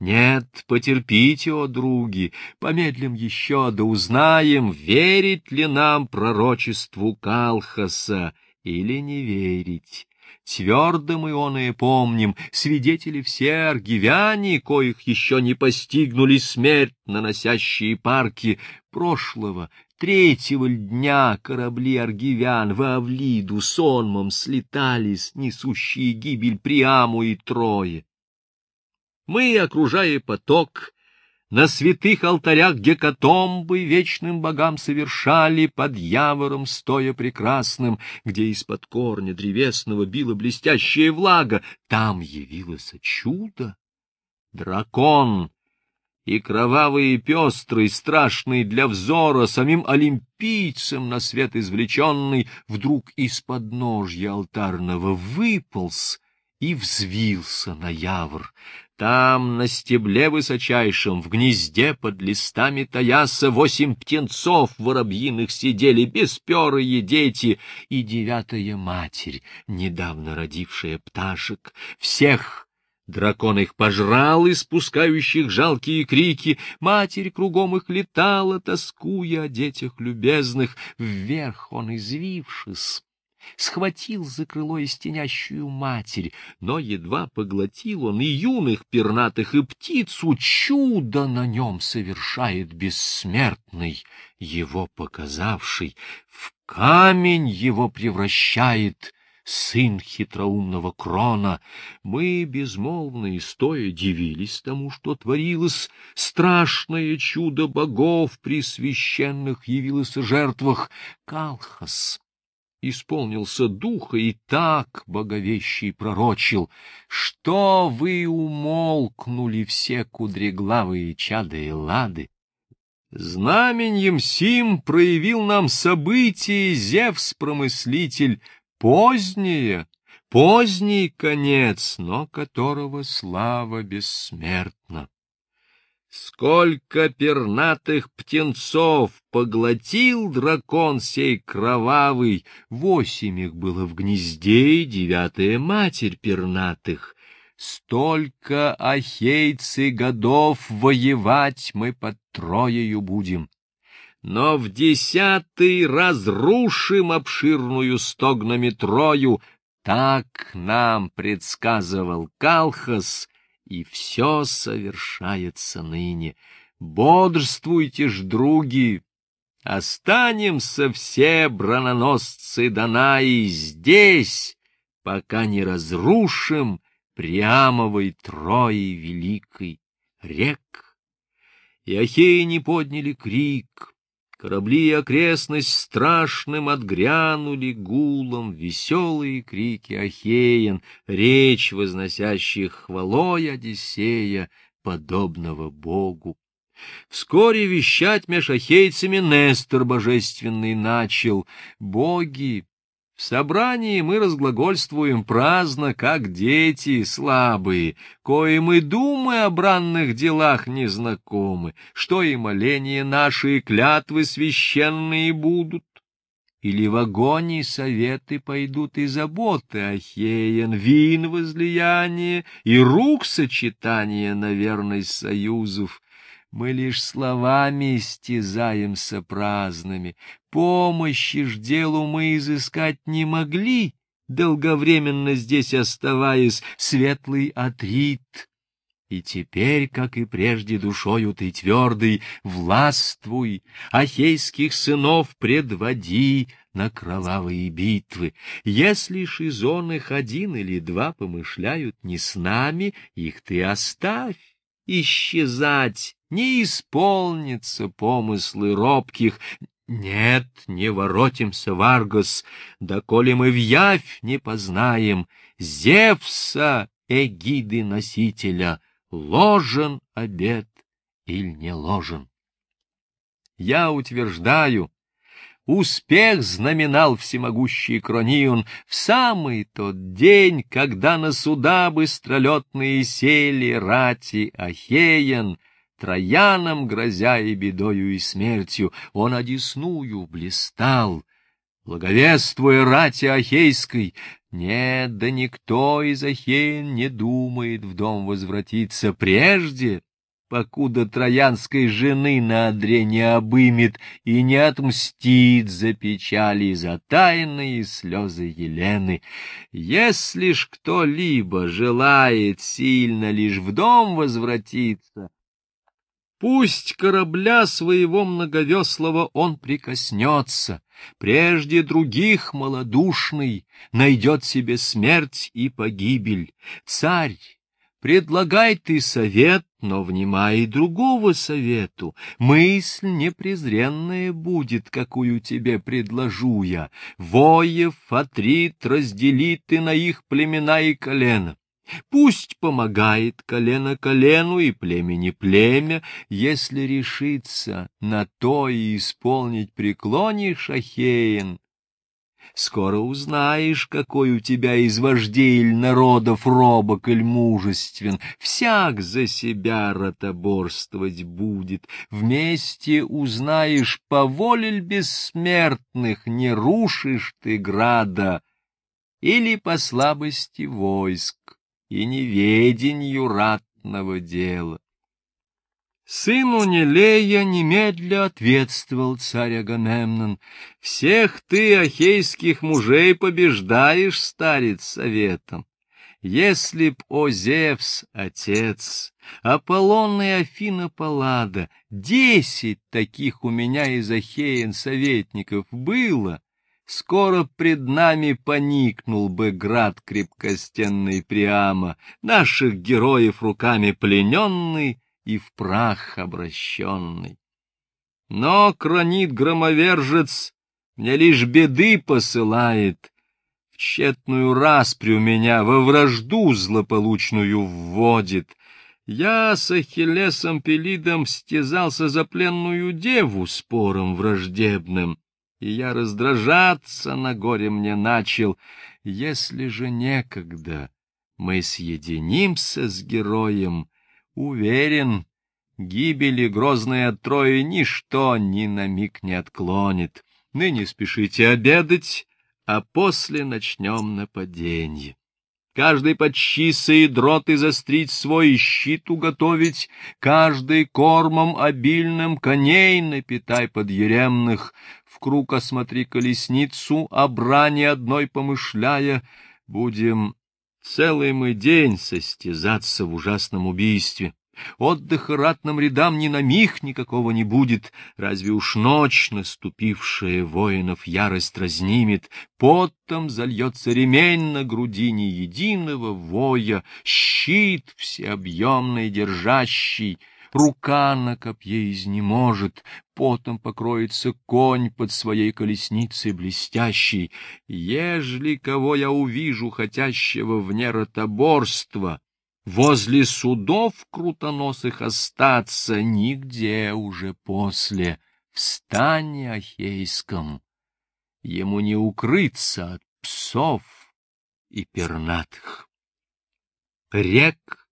Нет, потерпите, о други, помедлим еще, да узнаем, верить ли нам пророчеству Калхаса или не верить. Твердо мы он и помним, свидетели все аргивяне, коих еще не постигнули смерть, наносящие парки прошлого, третьего дня корабли аргивян в Авлиду сонмом слетались, несущие гибель Приаму и Трое. Мы, окружая поток, на святых алтарях гекатомбы вечным богам совершали под явором стоя прекрасным, где из-под корня древесного била блестящая влага. Там явилось чудо. Дракон и кровавый и пестрый, страшный для взора, самим олимпийцем на свет извлеченный, вдруг из-под ножья алтарного выполз и взвился на явр. Там, на стебле высочайшем, в гнезде под листами таяса, восемь птенцов воробьиных сидели, бесперые дети, и девятая матерь, недавно родившая пташек. Всех Дракон их пожрал, испускающих жалкие крики. Матерь кругом их летала, тоскуя о детях любезных. Вверх он, извившись, схватил за крыло истенящую матерь, но едва поглотил он и юных пернатых, и птицу, чудо на нем совершает бессмертный, его показавший, в камень его превращает сын хитроумного крона. Мы, безмолвные, стоя, дивились тому, что творилось. Страшное чудо богов при священных явилось жертвах. Калхас исполнился духа и так боговещий пророчил, что вы умолкнули все кудреглавые чады и лады. Знаменьем сим проявил нам событие Зевс-промыслитель, позднее, поздний конец, но которого слава бессмертна. Сколько пернатых птенцов поглотил дракон сей кровавый, восемь их было в гнезде, и девятая матерь пернатых. Столько ахейцы годов воевать мы под Троею будем. Но в десятый разрушим обширную стогнами Трою, так нам предсказывал Калхас — и все совершается ныне. Бодрствуйте ж, други, останемся все брононосцы Данаи здесь, пока не разрушим Приамовой Трои великой рек. И Ахеи не подняли крик, Корабли и окрестность страшным отгрянули гулом веселые крики Ахеян, речь возносящих хвалой Одиссея, подобного богу. Вскоре вещать меж ахейцами Нестор божественный начал. Боги, в собрании мы разглагольствуем праздно, как дети слабые, коим и думы о бранных делах не знакомы, что и моления наши, и клятвы священные будут. Или в огонь советы пойдут и заботы Ахеян, вин возлияние и рук сочетание на верность союзов, мы лишь словами истязаемся праздными, помощи ж делу мы изыскать не могли, долговременно здесь оставаясь, светлый Атрит. И теперь, как и прежде, душою ты твердый, властвуй, ахейских сынов предводи на кровавые битвы. Если ж из он их один или два помышляют не с нами, их ты оставь исчезать, не исполнится помыслы робких. Нет, не воротимся, Варгас, доколе мы в явь не познаем Зевса, эгиды носителя, ложен обед или не ложен. Я утверждаю, Успех знаменал всемогущий Кронион в самый тот день, когда на суда быстролетные сели рати Ахеян, Троянам грозя и бедою и смертью, он одесную блистал. благовествуя рати Ахейской, нет, да никто из Ахеин не думает в дом возвратиться прежде, покуда троянской жены на одре не обымет и не отмстит за печали, за тайные слезы Елены. Если ж кто-либо желает сильно лишь в дом возвратиться, пусть корабля своего многовеслого он прикоснется, прежде других малодушный найдет себе смерть и погибель. Царь, Предлагай ты совет, но внимай и другого совету. Мысль непрезренная будет, какую тебе предложу я. Воев, Атрит, раздели ты на их племена и колено. Пусть помогает колено колену и племени племя, если решится на то и исполнить преклонишь, Ахеин, Скоро узнаешь, какой у тебя из вождей иль народов робок иль мужествен. Всяк за себя ротоборствовать будет. Вместе узнаешь, по воле бессмертных не рушишь ты града или по слабости войск и неведенью ратного дела. Сыну Нелея немедля ответствовал царь Агамемнон. Всех ты, ахейских мужей, побеждаешь, старец, советом. Если б, о Зевс, отец, Аполлон и Афина Паллада, десять таких у меня из Ахеин советников было, скоро пред нами поникнул бы град крепкостенный Приама, наших героев руками плененный, и в прах обращенный. Но кронит громовержец мне лишь беды посылает, в тщетную распрю меня во вражду злополучную вводит. Я с Ахиллесом Пелидом стязался за пленную деву спором враждебным, и я раздражаться на горе мне начал, если же некогда мы съединимся с героем, Уверен, гибели грозной от Трои ничто ни на миг не отклонит. Ныне спешите обедать, а после начнем нападенье. Каждый под щисы и дроты застрить свой щит уготовить, каждый кормом обильным коней напитай подъеремных, в круг осмотри колесницу, о брани одной помышляя, будем Целый мы день состязаться в ужасном убийстве. Отдыха ратным рядам ни на миг никакого не будет, разве уж ночь, наступившая воинов, ярость разнимет, потом зальется ремень на грудине единого воя, щит всеобъемный держащий — рука на копье изнеможет, потом покроется конь под своей колесницей блестящей. Ежели кого я увижу, хотящего вне ротоборства, возле судов крутоносых остаться, нигде уже после, в стане Ахейском. Ему не укрыться от псов и пернатых. Рек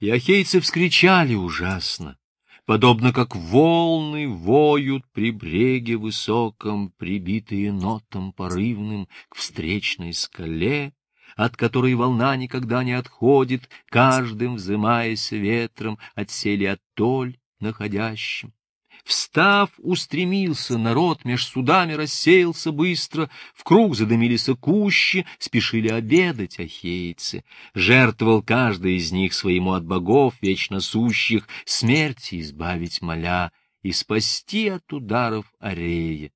и ахейцы вскричали ужасно, подобно как волны воют при бреге высоком, прибитые нотом порывным к встречной скале, от которой волна никогда не отходит, каждым взымаясь ветром от сели оттоль находящим. Встав, устремился народ, меж судами рассеялся быстро, в круг задымились кущи, спешили обедать ахейцы. Жертвовал каждый из них своему от богов вечно сущих, смерти избавить моля и спасти от ударов Арея.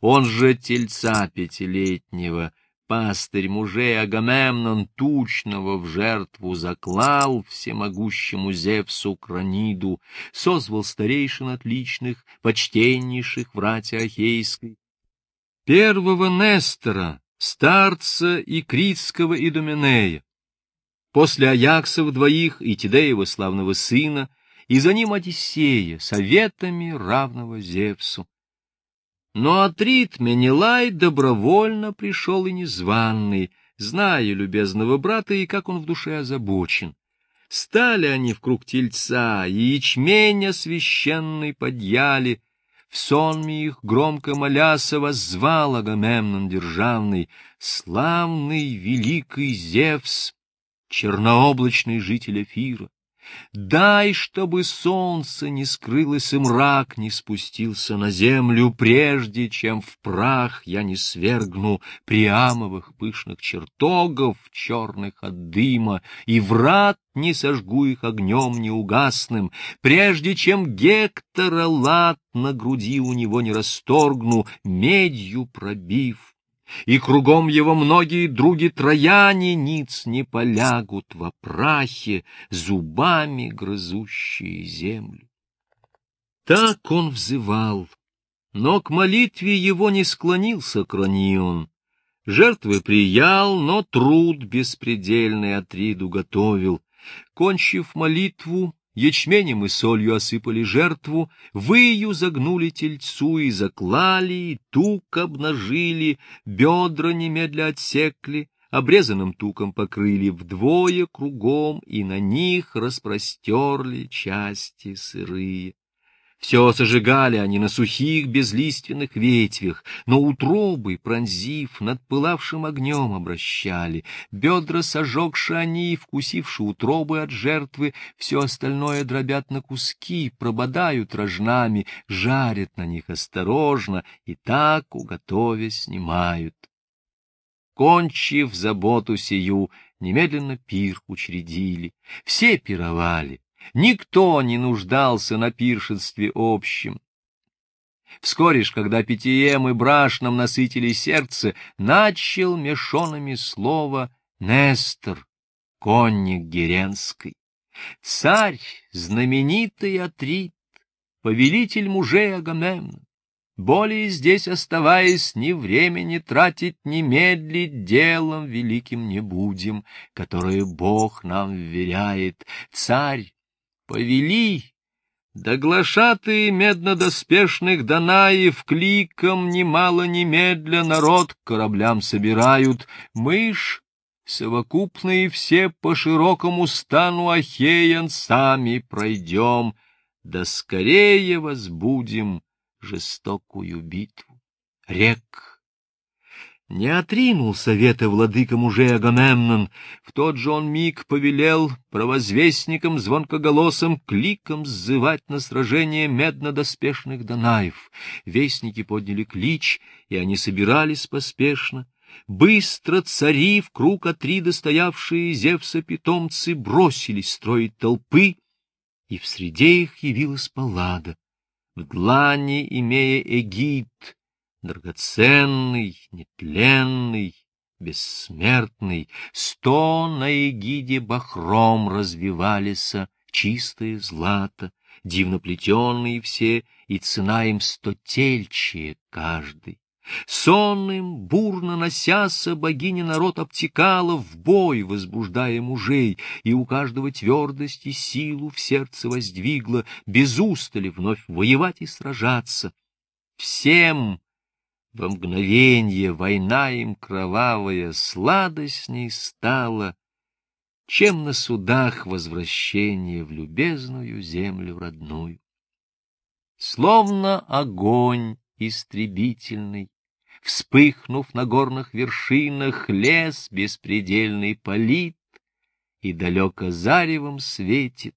Он же тельца пятилетнего пастырь мужей Агамемнон тучного в жертву заклал всемогущему Зевсу Краниду, созвал старейшин отличных, почтеннейших врате Ахейской, первого Нестора, старца и Критского Идуменея, после Аяксов двоих и Тидеева славного сына, и за ним Одиссея, советами равного Зевсу. Но Атрит Менелай добровольно пришел и незваный, зная любезного брата и как он в душе озабочен. Стали они в круг тельца, и ячмень священный подъяли, В сонме их громко моляся воззвал Агамемнон державный, славный великий Зевс, чернооблачный житель Эфира. Дай, чтобы солнце не скрылось и мрак не спустился на землю, прежде чем в прах я не свергну приамовых пышных чертогов, черных от дыма, и врат не сожгу их огнем неугасным, прежде чем Гектора лад на груди у него не расторгну, медью пробив и кругом его многие други трояне ниц не полягут во прахе, зубами грызущие землю. Так он взывал, но к молитве его не склонился Кронион. Жертвы приял, но труд беспредельный Атриду готовил. Кончив молитву, Ячменем и солью осыпали жертву, выю загнули тельцу и заклали, и тук обнажили, бедра немедля отсекли, обрезанным туком покрыли вдвое кругом и на них распростерли части сырые. Все сожигали они на сухих безлиственных ветвях, но утробы, пронзив, над пылавшим огнем обращали. Бедра сожегши они, вкусивши утробы от жертвы, все остальное дробят на куски, прободают рожнами, жарят на них осторожно и так, уготовя, снимают. Кончив заботу сию, немедленно пир учредили. Все пировали, Никто не нуждался на пиршестве общем. Вскоре ж, когда питьем и брашном насытили сердце, начал мешонами слово Нестор, конник Геренской. Царь, знаменитый Атрит, повелитель мужей Агамемна. Более здесь оставаясь, ни времени тратить, ни медлить делом великим не будем, которое Бог нам вверяет. Царь, повели, да глашатые меднодоспешных Данаев кликом немало немедля народ к кораблям собирают, мышь, совокупные все по широкому стану Ахеян сами пройдем, да скорее возбудим жестокую битву. Рек не отринул совета владыка мужей Агамемнон, в тот же он миг повелел провозвестникам звонкоголосым кликом сзывать на сражение меднодоспешных Данаев. Вестники подняли клич, и они собирались поспешно. Быстро цари, в круг Атрида стоявшие Зевса питомцы, бросились строить толпы, и в среде их явилась Паллада, в длани имея эгид, драгоценный, нетленный, бессмертный, сто на эгиде бахром развивались чистое злато, дивно плетенные все, и цена им стотельчие каждый. Сонным, бурно носяся, богиня народ обтекала в бой, возбуждая мужей, и у каждого твердость и силу в сердце воздвигла, без устали вновь воевать и сражаться. Всем во мгновенье война им кровавая сладостней стала, чем на судах возвращение в любезную землю родную. Словно огонь истребительный, вспыхнув на горных вершинах, лес беспредельный палит и далеко заревом светит.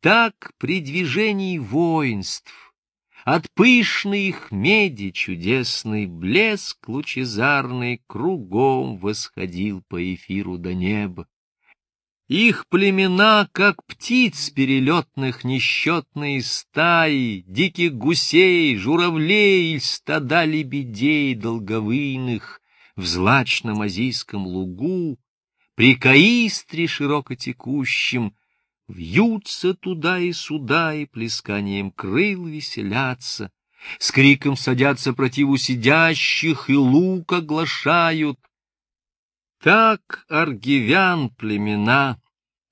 Так при движении воинств от пышной их меди чудесный блеск лучезарный кругом восходил по эфиру до неба. Их племена, как птиц перелетных несчетные стаи, диких гусей, журавлей, стада лебедей долговыйных, в злачном азийском лугу, при каистре широко текущем, Вьются туда и сюда, и плесканием крыл веселятся, С криком садятся противу сидящих, и лук оглашают. Так аргивян племена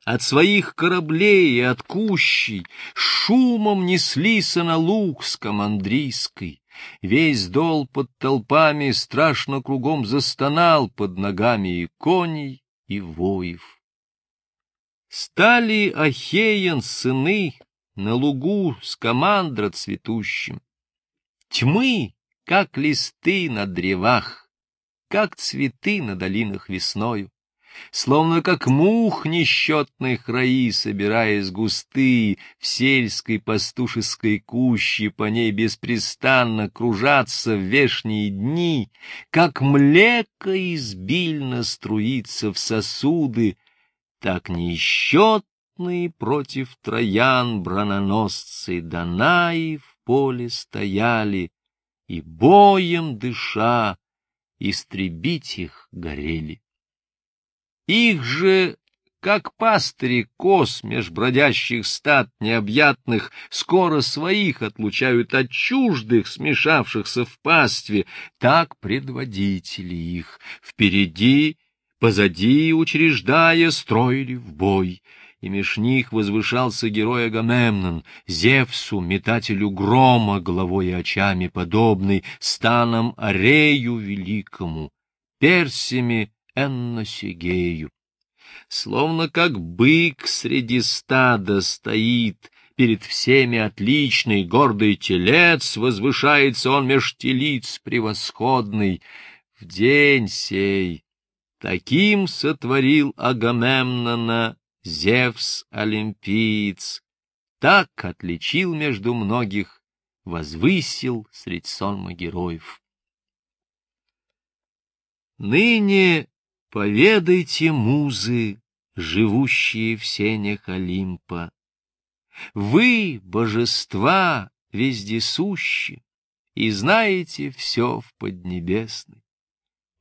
от своих кораблей и от кущей Шумом неслись на луг с командрийской. Весь дол под толпами страшно кругом застонал под ногами и коней, и воев. Стали Ахеян сыны на лугу с командра цветущим, Тьмы, как листы на древах, как цветы на долинах весною. Словно как мух несчетных раи, собираясь густые в сельской пастушеской куще, по ней беспрестанно кружатся в вешние дни, как млеко избильно струится в сосуды, так несчетные против троян брононосцы Данаи в поле стояли, и боем дыша истребить их горели. Их же, как пастыри коз меж бродящих стад необъятных, скоро своих отлучают от чуждых, смешавшихся в пастве, так предводители их впереди, позади учреждая, строили в бой и меж них возвышался герой Агамемнон, Зевсу, метателю грома, головой и очами подобный, станом Арею великому, персями Энносигею. Словно как бык среди стада стоит, перед всеми отличный, гордый телец, возвышается он меж телиц превосходный. В день сей таким сотворил Агамемнона Зевс Олимпиец, так отличил между многих, возвысил средь сонма героев. Ныне Поведайте, музы, живущие в сенях Олимпа, Вы, божества, вездесущи, И знаете все в Поднебесной.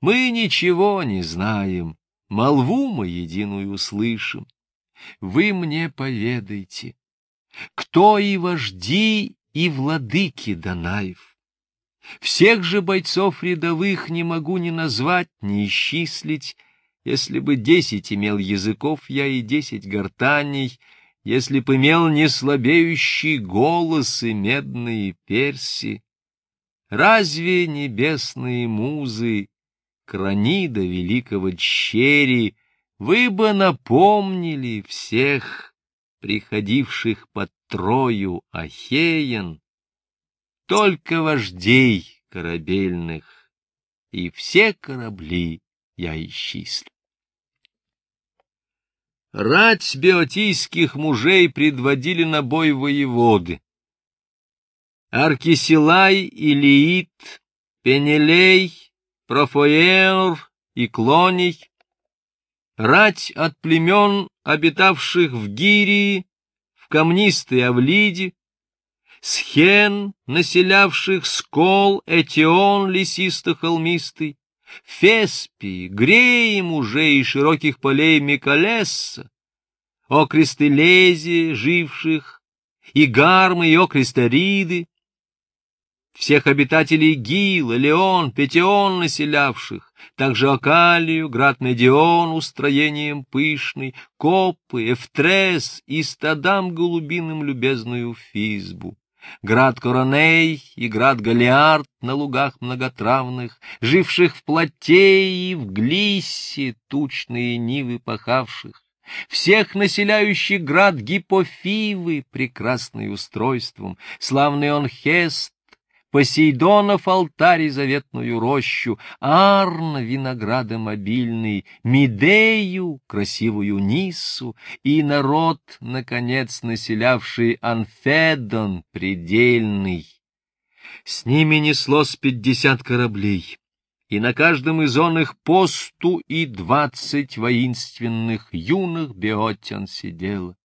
Мы ничего не знаем, молву мы единую слышим. Вы мне поведайте, кто и вожди, и владыки Данаев, всех же бойцов рядовых не могу ни назвать, ни исчислить. Если бы десять имел языков я и десять гортаней, если б имел неслабеющий голос и медные перси. Разве небесные музы, кранида великого Чери, вы бы напомнили всех, приходивших под Трою Ахеян, только вождей корабельных, и все корабли я исчислю. Рать биотийских мужей предводили на бой воеводы. Аркисилай, Илиит, Пенелей, Профоенр и Клоний, рать от племен, обитавших в Гирии, в камнистой Авлиде, схен, населявших скол, Этион лесисто-холмистый, Феспии, Греи мужей и широких полей Микалесса, окресты Лези, живших, и Гармы, и окресториды, всех обитателей Гила, Леон, Петион населявших, также Акалию, град Медион устроением пышный, Копы, Эфтрес и стадам голубиным любезную Физбу. Град Короней и град Галиард на лугах многотравных, живших в Платее и в Глиссе тучные нивы пахавших, всех населяющих град Гипофивы прекрасный устройством, славный он Хест, Посейдонов алтарь и заветную рощу, Арн виноградом обильный, Медею, красивую Ниссу, и народ, наконец, населявший Анфедон предельный. С ними неслось пятьдесят кораблей, и на каждом из он их посту и двадцать воинственных юных биотян сидело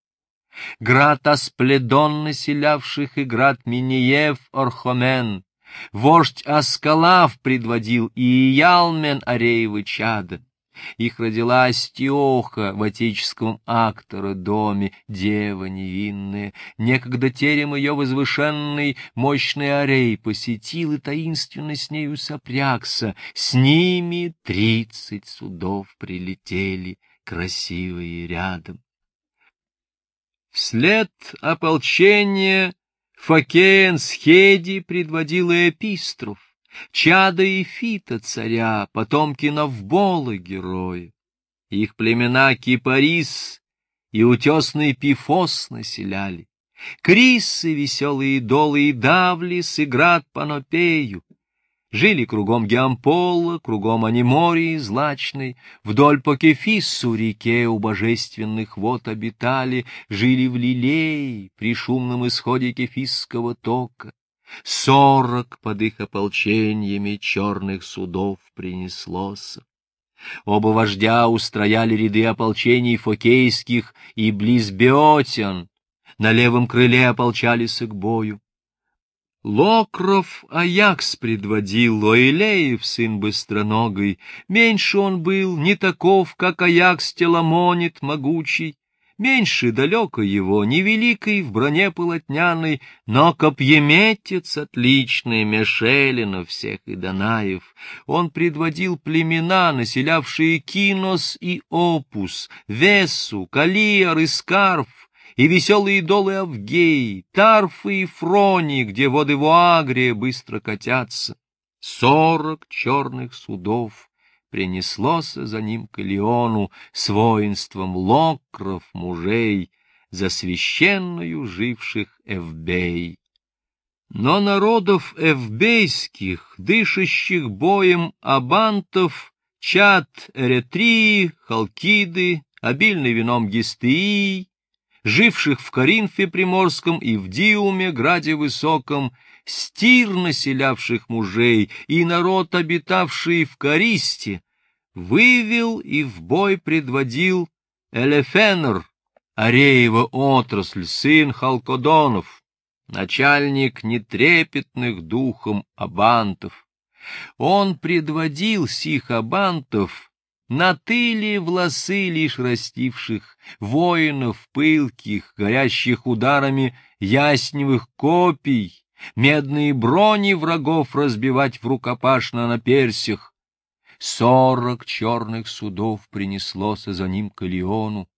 град Аспледон населявших и град Миниев Орхомен, вождь Аскалав предводил и Ялмен Ареевы чада. Их родила Астиоха в отеческом актора доме, дева невинная. Некогда терем ее возвышенный мощный Арей посетил и таинственно с нею сопрягся. С ними тридцать судов прилетели, красивые рядом. Вслед ополчения Фокеен Схеди предводила эпистров, чада и фита царя, потомки Навбола героя. Их племена Кипарис и утесный Пифос населяли. Крисы, веселые долы и давли сыграт панопею. Жили кругом Геампола, кругом Анимории злачной, Вдоль по Кефиссу реке у божественных вод обитали, Жили в Лилее при шумном исходе Кефисского тока. Сорок под их ополчениями черных судов принеслось. Оба вождя устрояли ряды ополчений фокейских и близ Беотиан, на левом крыле ополчались к бою. Локров Аякс предводил, Лоилеев, сын быстроногой, меньше он был, не таков, как Аякс Теламонит могучий, меньше далеко его, невеликий в броне полотняной, но копьеметец отличный, Мешелина всех и Данаев. Он предводил племена, населявшие Кинос и Опус, Весу, Калиар и Скарф, и веселые долы Авгей, Тарфы и Фрони, где воды Вуагрия быстро катятся. Сорок черных судов принеслось за ним к Илиону с воинством локров мужей, за священную живших Эвбей. Но народов эвбейских, дышащих боем абантов, чад Эретрии, Халкиды, обильный вином Гистеи, живших в Коринфе Приморском и в Диуме, граде высоком, стир населявших мужей и народ, обитавший в Користе, вывел и в бой предводил Элефенер, Ареева отрасль, сын Халкодонов, начальник нетрепетных духом абантов. Он предводил сих абантов на тыле власы лишь растивших, воинов пылких, горящих ударами ясневых копий, медные брони врагов разбивать в рукопашно на персях. Сорок черных судов принеслось за ним к Илиону.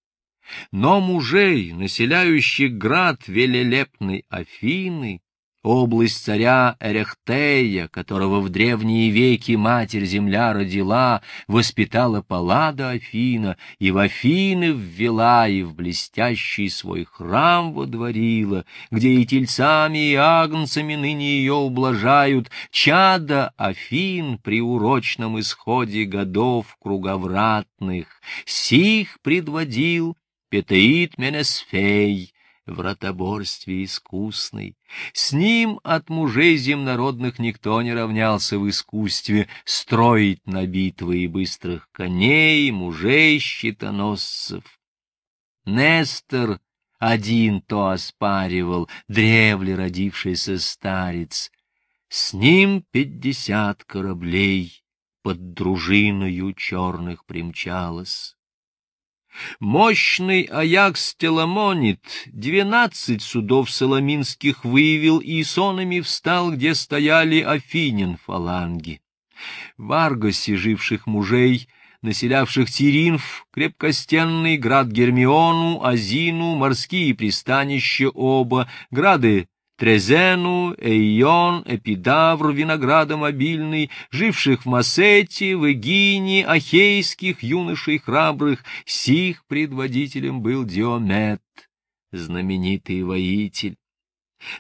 Но мужей, населяющих град велелепной Афины, область царя Эрехтея, которого в древние веки Матерь-Земля родила, воспитала Паллада Афина, и в Афины ввела, и в блестящий свой храм водворила, где и тельцами, и агнцами ныне ее ублажают, чада Афин при урочном исходе годов круговратных, сих предводил Петеид Менесфей, в ротоборстве искусный. С ним от мужей земнородных никто не равнялся в искусстве строить на битвы и быстрых коней, мужей щитоносцев. Нестор один то оспаривал, древле родившийся старец. С ним пятьдесят кораблей под дружиною черных примчалось. Мощный Аякс Теламонит двенадцать судов соломинских выявил и сонами встал, где стояли Афинин фаланги. В Аргосе живших мужей, населявших Тиринф, крепкостенный град Гермиону, Азину, морские пристанища оба, грады Трезену, Эйон, Эпидавр, виноградом обильный, живших в Массете, в Эгине, Ахейских, юношей храбрых, сих предводителем был Диомет, знаменитый воитель.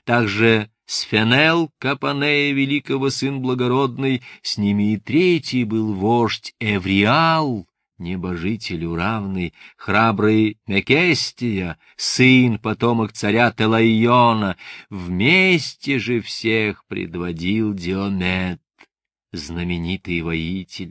Также Сфенел, Капанея великого сын благородный, с ними и третий был вождь Эвриал, небожителю равный, храбрый Мекестия, сын, потомок царя Телайона, вместе же всех предводил Диомет, знаменитый воитель.